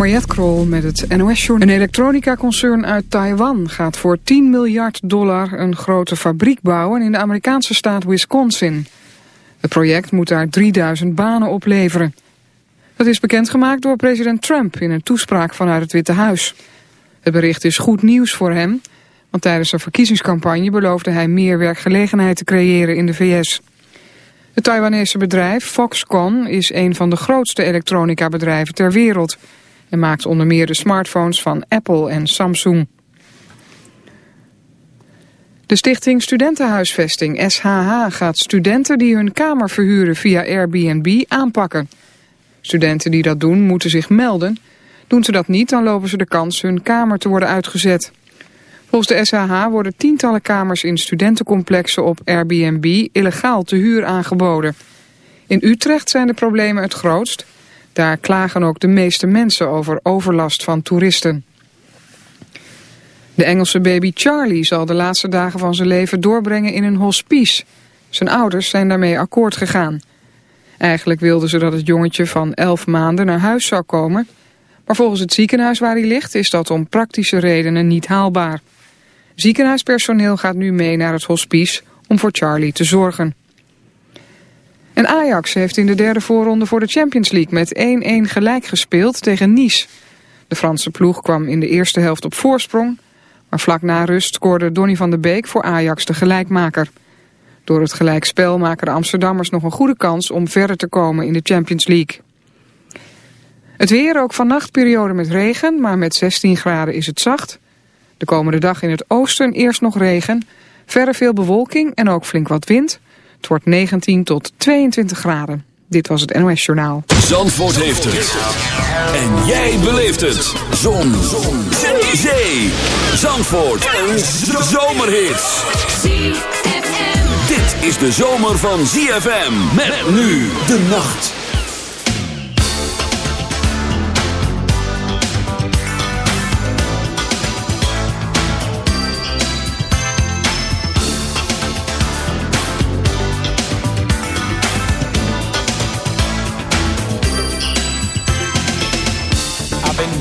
Mariette Krol met het NOS Journal. Een elektronica-concern uit Taiwan gaat voor 10 miljard dollar een grote fabriek bouwen in de Amerikaanse staat Wisconsin. Het project moet daar 3000 banen opleveren. Dat is bekendgemaakt door president Trump in een toespraak vanuit het Witte Huis. Het bericht is goed nieuws voor hem, want tijdens zijn verkiezingscampagne beloofde hij meer werkgelegenheid te creëren in de VS. Het Taiwanese bedrijf Foxconn is een van de grootste elektronica-bedrijven ter wereld en maakt onder meer de smartphones van Apple en Samsung. De stichting Studentenhuisvesting SHH gaat studenten die hun kamer verhuren via Airbnb aanpakken. Studenten die dat doen moeten zich melden. Doen ze dat niet, dan lopen ze de kans hun kamer te worden uitgezet. Volgens de SHH worden tientallen kamers in studentencomplexen op Airbnb illegaal te huur aangeboden. In Utrecht zijn de problemen het grootst. Daar klagen ook de meeste mensen over overlast van toeristen. De Engelse baby Charlie zal de laatste dagen van zijn leven doorbrengen in een hospice. Zijn ouders zijn daarmee akkoord gegaan. Eigenlijk wilden ze dat het jongetje van 11 maanden naar huis zou komen... maar volgens het ziekenhuis waar hij ligt is dat om praktische redenen niet haalbaar. Ziekenhuispersoneel gaat nu mee naar het hospice om voor Charlie te zorgen. En Ajax heeft in de derde voorronde voor de Champions League met 1-1 gelijk gespeeld tegen Nice. De Franse ploeg kwam in de eerste helft op voorsprong, maar vlak na rust scoorde Donny van der Beek voor Ajax de gelijkmaker. Door het gelijkspel maken de Amsterdammers nog een goede kans om verder te komen in de Champions League. Het weer ook vannacht periode met regen, maar met 16 graden is het zacht. De komende dag in het oosten eerst nog regen, verder veel bewolking en ook flink wat wind... Het wordt 19 tot 22 graden. Dit was het NOS Journaal. Zandvoort heeft het. En jij beleeft het. Zon. Zon. Zee. Zandvoort. Een zomerhit. Dit is de zomer van ZFM. Met nu de nacht.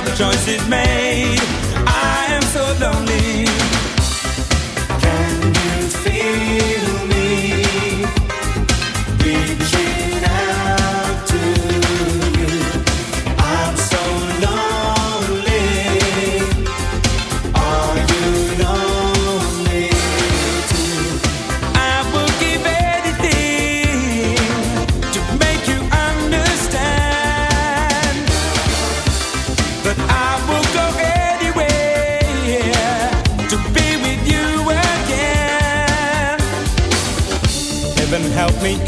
now the choice is made. I am so lonely. Can you feel me? Reaching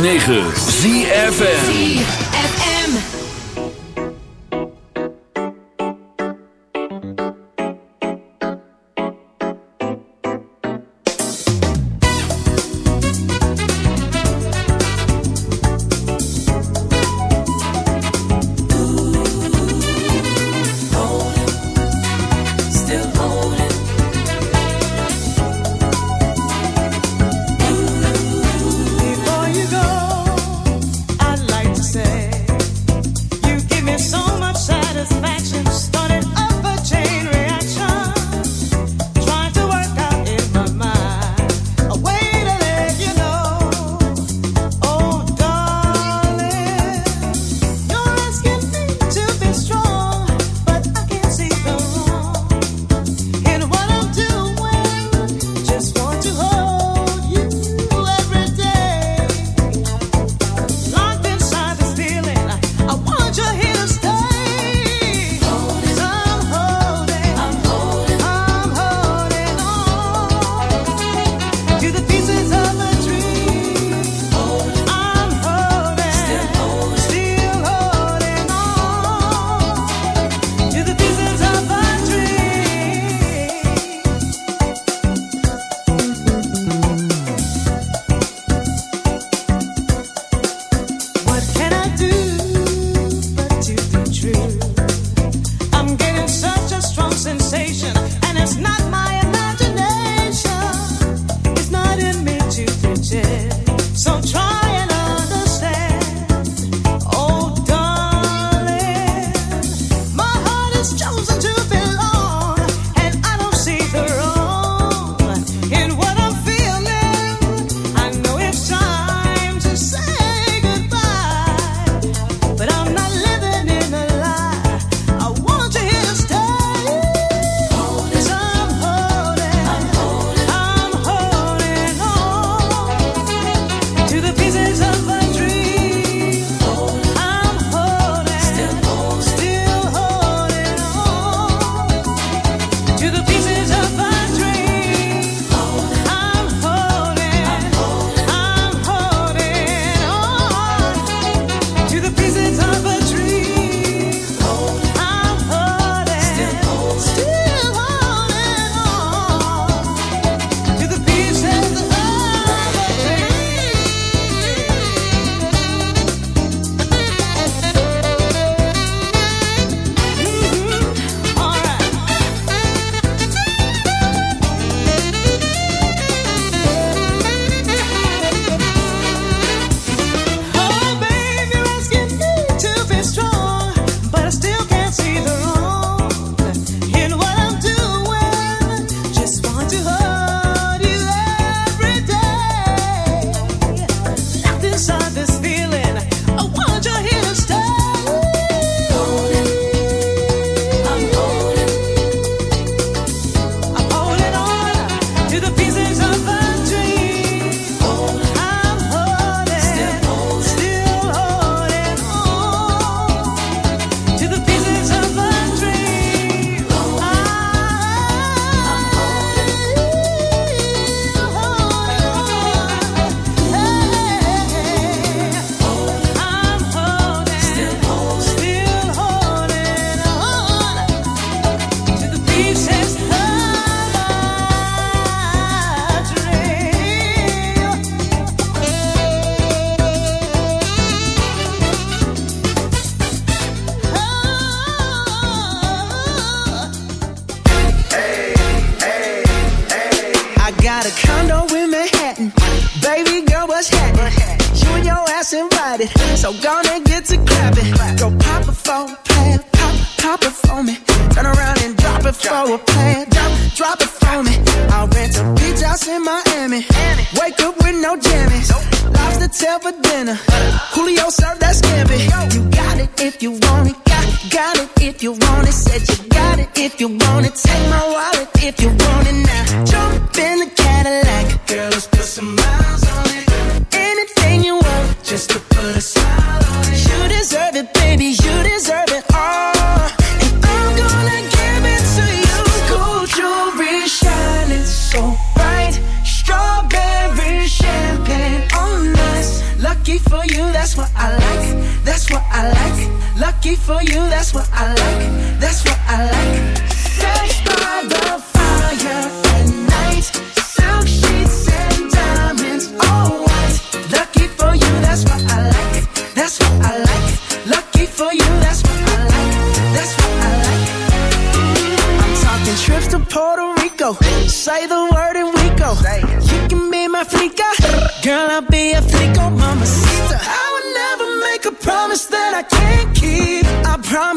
106.9 ZFN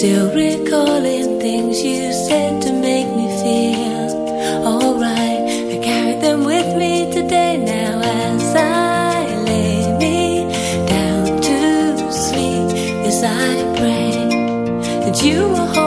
Still recalling things you said to make me feel alright. I carry them with me today now as I lay me down to sleep. As I pray that you will.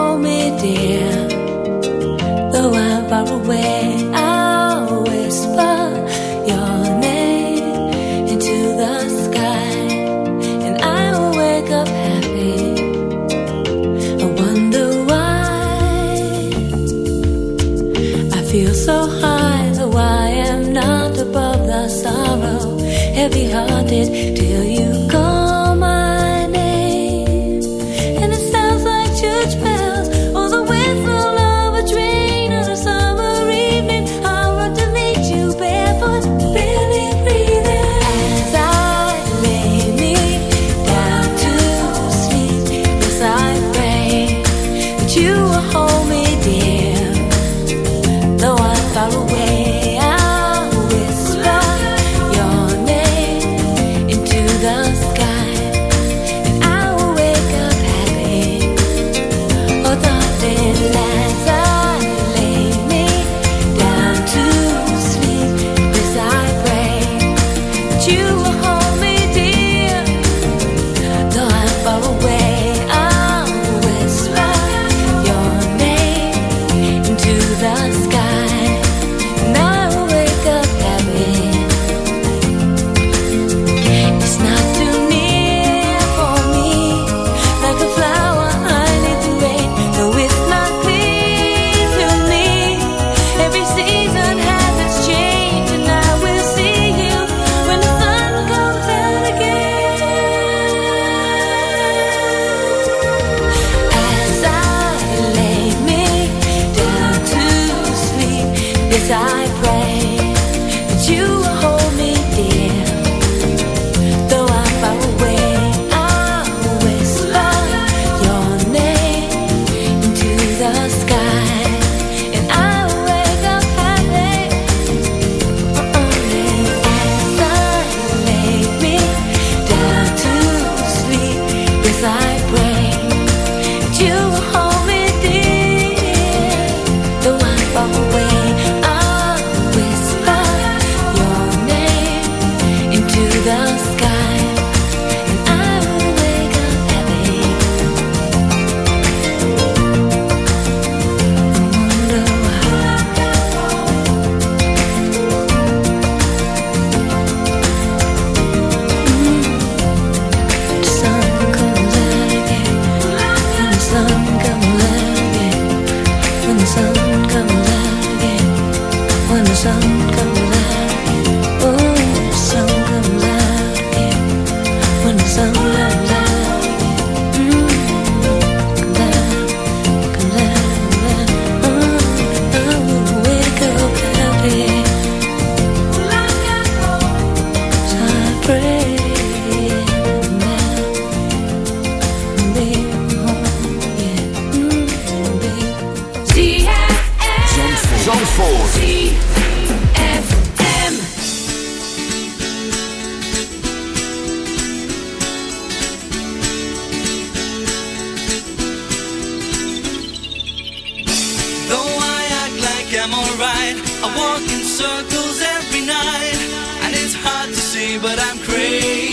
circles every night, and it's hard to see, but I'm crazy.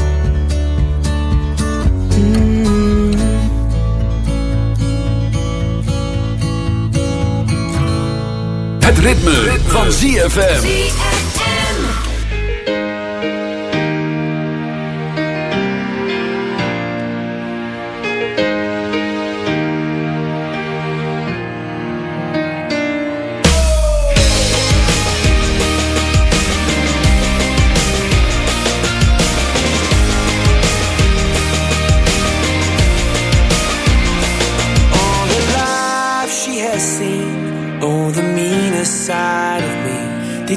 Het ritme, van ZFM.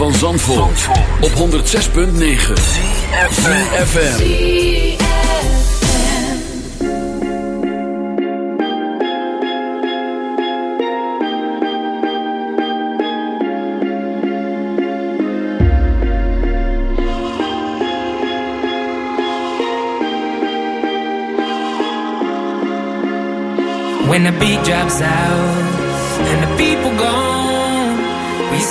van Zandvoort, op 106.9 CFFM When the beat drops out and the people go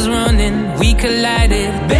was running, we collided.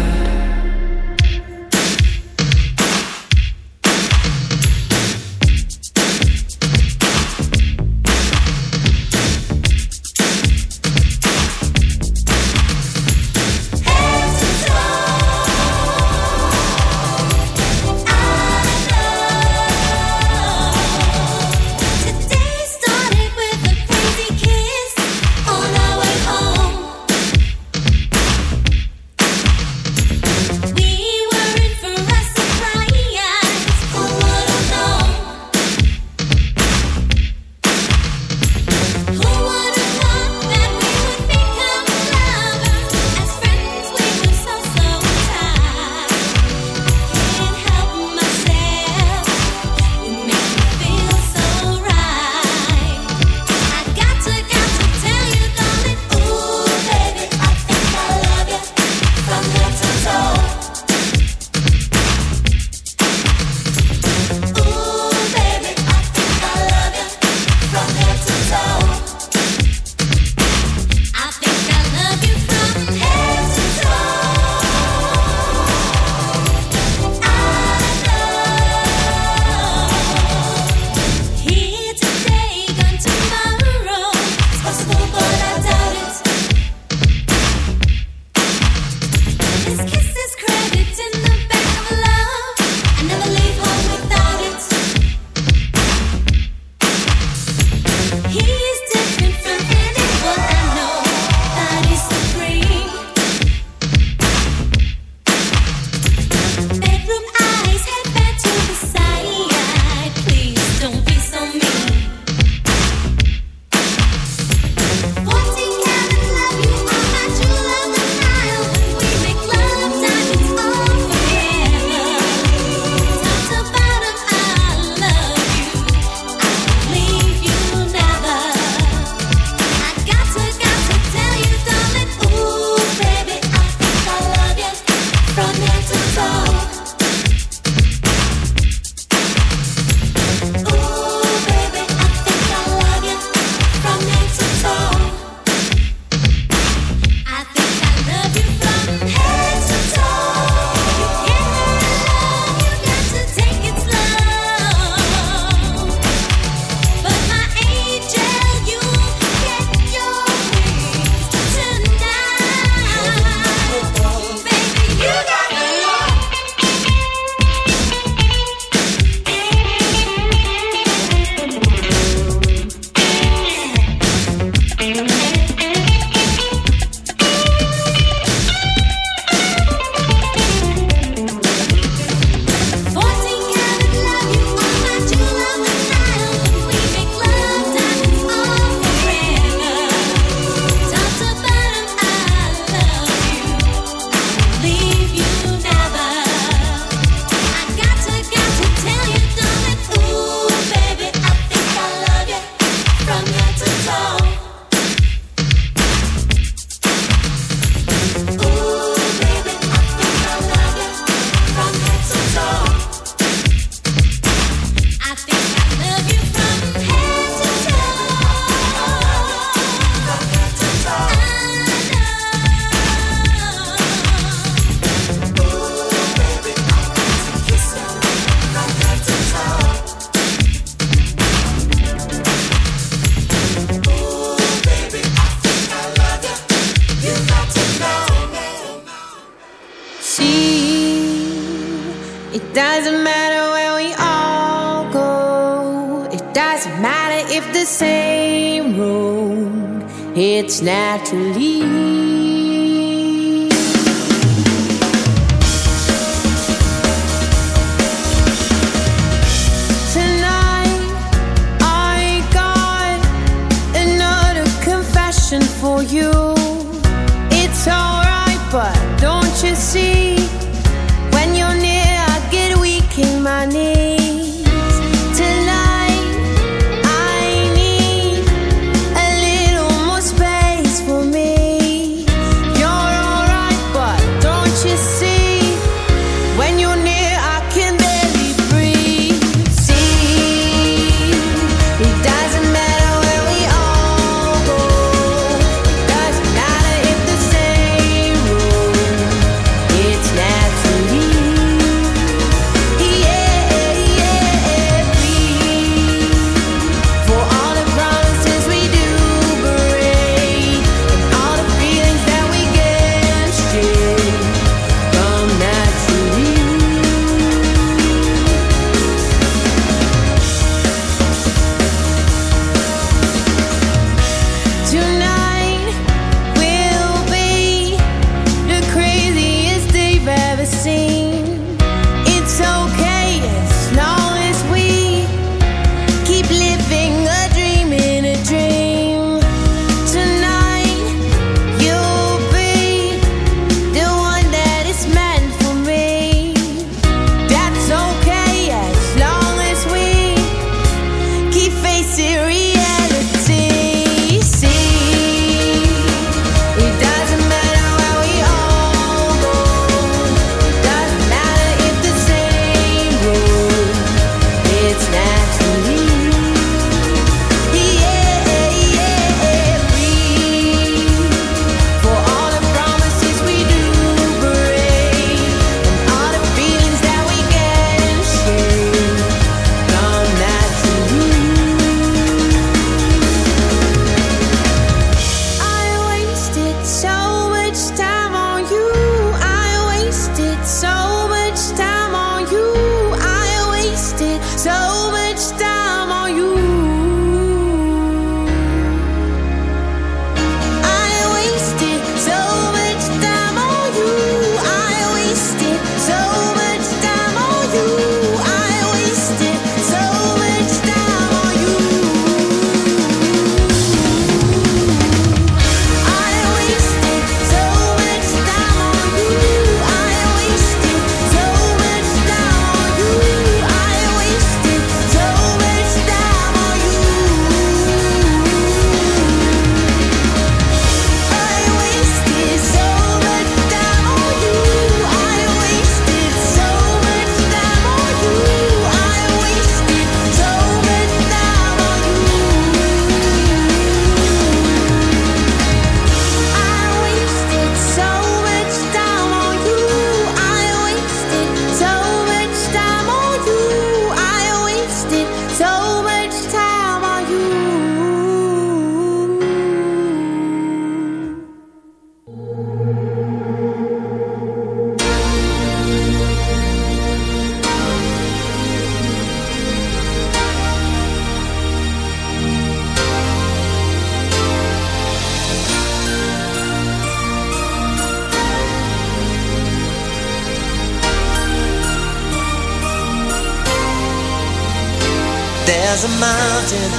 as a mountain,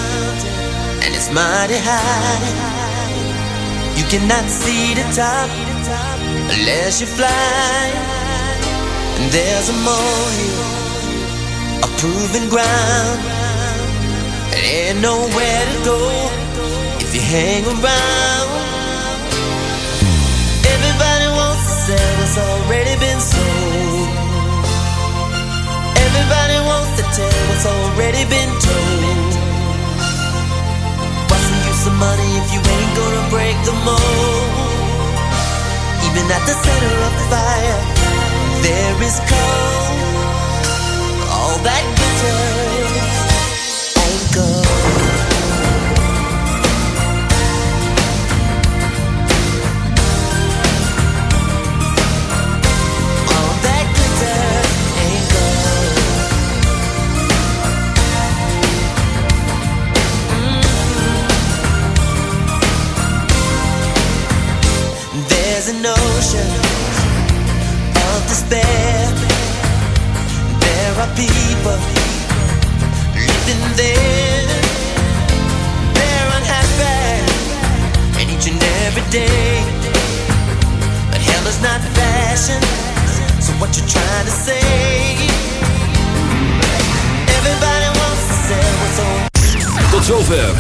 and it's mighty high. You cannot see the top unless you fly. And there's a molehill, a proven ground. There ain't nowhere to go if you hang around. Everybody wants to say what's already been sold. already been told. What's the use of money if you ain't gonna break the mold? Even at the center of the fire, there is cold. All that glitters ain't gold.